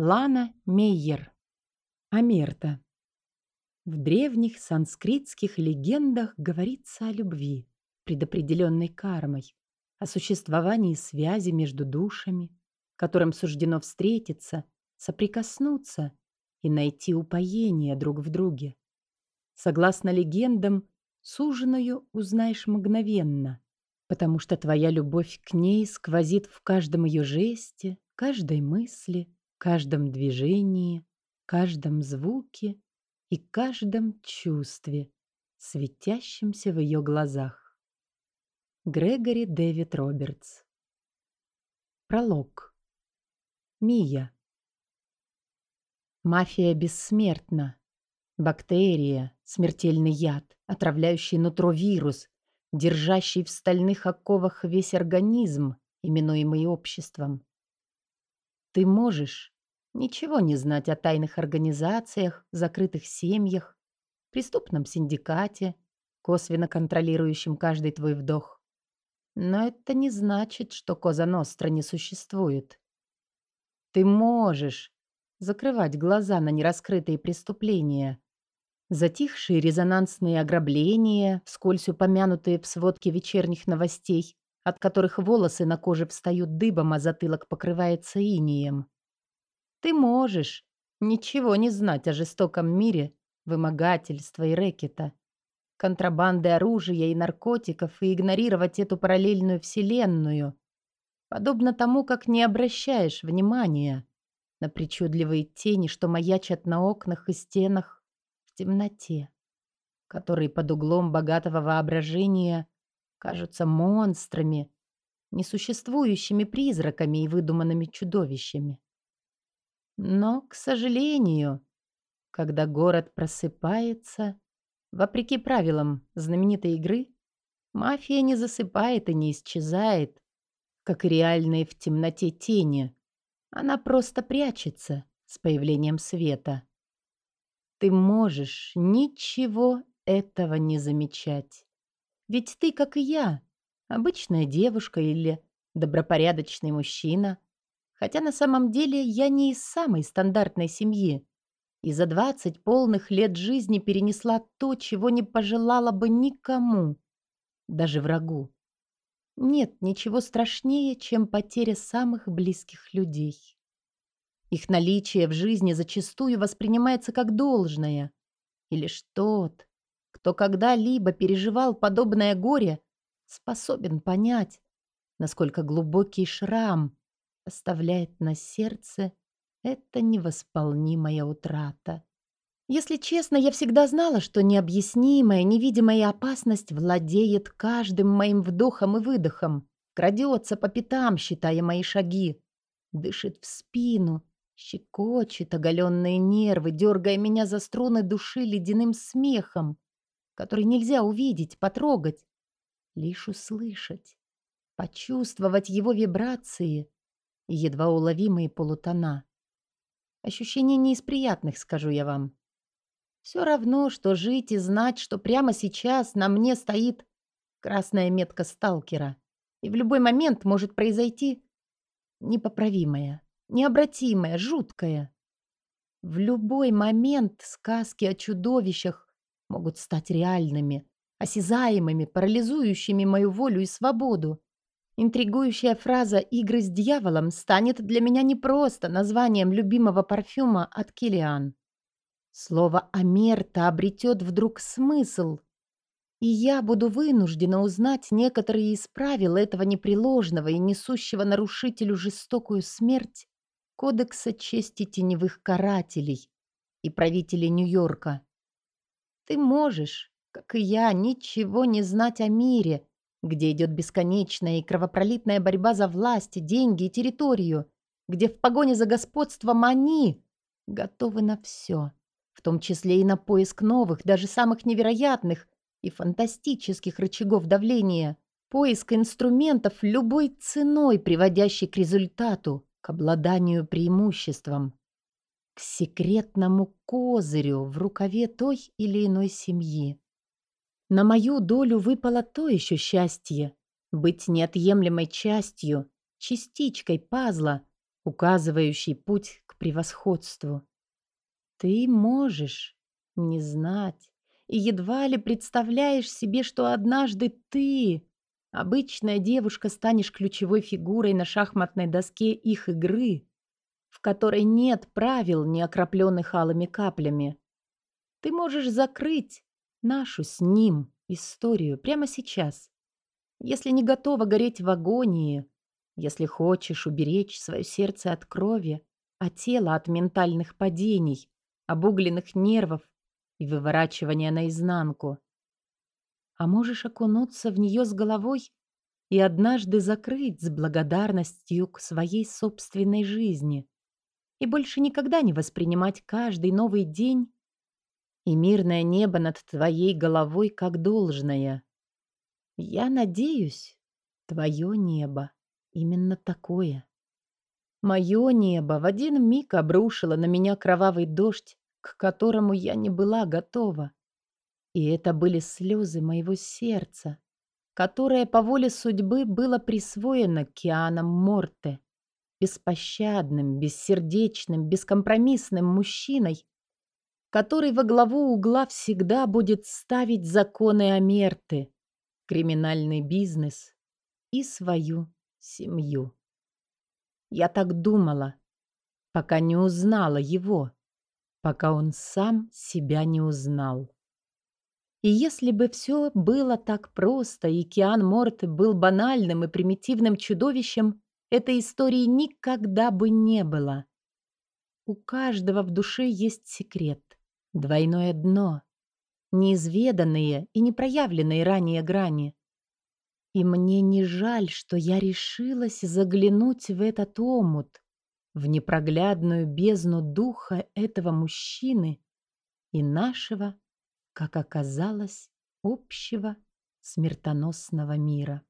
Лана Мейер. Амерта. В древних санскритских легендах говорится о любви, предопределенной кармой, о существовании связи между душами, которым суждено встретиться, соприкоснуться и найти упоение друг в друге. Согласно легендам, суженую узнаешь мгновенно, потому что твоя любовь к ней сквозит в каждом ее жесте, каждой мысли, каждом движении, каждом звуке и каждом чувстве, светящемся в ее глазах. Грегори Дэвид Робертс Пролог Мия Мафия бессмертна. Бактерия, смертельный яд, отравляющий нутро вирус, держащий в стальных оковах весь организм, именуемый обществом. Ты можешь Ничего не знать о тайных организациях, закрытых семьях, преступном синдикате, косвенно контролирующем каждый твой вдох. Но это не значит, что Коза Ностра не существует. Ты можешь закрывать глаза на нераскрытые преступления, затихшие резонансные ограбления, вскользь упомянутые в сводке вечерних новостей, от которых волосы на коже встают дыбом, а затылок покрывается инием. Ты можешь ничего не знать о жестоком мире вымогательства и рэкета, контрабанды оружия и наркотиков и игнорировать эту параллельную вселенную, подобно тому, как не обращаешь внимания на причудливые тени, что маячат на окнах и стенах в темноте, которые под углом богатого воображения кажутся монстрами, несуществующими призраками и выдуманными чудовищами. Но, к сожалению, когда город просыпается, вопреки правилам знаменитой игры, мафия не засыпает и не исчезает, как реальные в темноте тени. Она просто прячется с появлением света. Ты можешь ничего этого не замечать. Ведь ты, как и я, обычная девушка или добропорядочный мужчина, Хотя на самом деле я не из самой стандартной семьи. И за 20 полных лет жизни перенесла то, чего не пожелала бы никому, даже врагу. Нет ничего страшнее, чем потеря самых близких людей. Их наличие в жизни зачастую воспринимается как должное. И лишь тот, кто когда-либо переживал подобное горе, способен понять, насколько глубокий шрам оставляет на сердце эта невосполнимая утрата. Если честно, я всегда знала, что необъяснимая, невидимая опасность владеет каждым моим вдохом и выдохом, крадется по пятам, считая мои шаги, дышит в спину, щекочет оголенные нервы, дергая меня за струны души ледяным смехом, который нельзя увидеть, потрогать, лишь услышать, почувствовать его вибрации, и едва уловимые полутона. Ощущение не из приятных, скажу я вам. Все равно, что жить и знать, что прямо сейчас на мне стоит красная метка сталкера, и в любой момент может произойти непоправимое, необратимое, жуткое. В любой момент сказки о чудовищах могут стать реальными, осязаемыми, парализующими мою волю и свободу. Интригующая фраза «игры с дьяволом» станет для меня не просто названием любимого парфюма от Килиан. Слово «Амерта» обретет вдруг смысл, и я буду вынуждена узнать некоторые из правил этого непреложного и несущего нарушителю жестокую смерть Кодекса чести теневых карателей и правителей Нью-Йорка. Ты можешь, как и я, ничего не знать о мире, где идет бесконечная и кровопролитная борьба за власть, деньги и территорию, где в погоне за господством они готовы на все, в том числе и на поиск новых, даже самых невероятных и фантастических рычагов давления, поиск инструментов любой ценой, приводящей к результату, к обладанию преимуществом, к секретному козырю в рукаве той или иной семьи. На мою долю выпало то еще счастье — быть неотъемлемой частью, частичкой пазла, указывающей путь к превосходству. Ты можешь не знать и едва ли представляешь себе, что однажды ты, обычная девушка, станешь ключевой фигурой на шахматной доске их игры, в которой нет правил, не окропленных алыми каплями. Ты можешь закрыть нашу с ним историю прямо сейчас, если не готова гореть в агонии, если хочешь уберечь свое сердце от крови, а тело от ментальных падений, обугленных нервов и выворачивания наизнанку. А можешь окунуться в нее с головой и однажды закрыть с благодарностью к своей собственной жизни и больше никогда не воспринимать каждый новый день и мирное небо над твоей головой как должное. Я надеюсь, твое небо именно такое. Мое небо в один миг обрушило на меня кровавый дождь, к которому я не была готова. И это были слезы моего сердца, которое по воле судьбы было присвоено Кианом Морте, беспощадным, бессердечным, бескомпромиссным мужчиной, который во главу угла всегда будет ставить законы Амерты, криминальный бизнес и свою семью. Я так думала, пока не узнала его, пока он сам себя не узнал. И если бы все было так просто, и Киан Морт был банальным и примитивным чудовищем, этой истории никогда бы не было. У каждого в душе есть секрет, двойное дно, неизведанные и непроявленные ранее грани. И мне не жаль, что я решилась заглянуть в этот омут, в непроглядную бездну духа этого мужчины и нашего, как оказалось, общего смертоносного мира.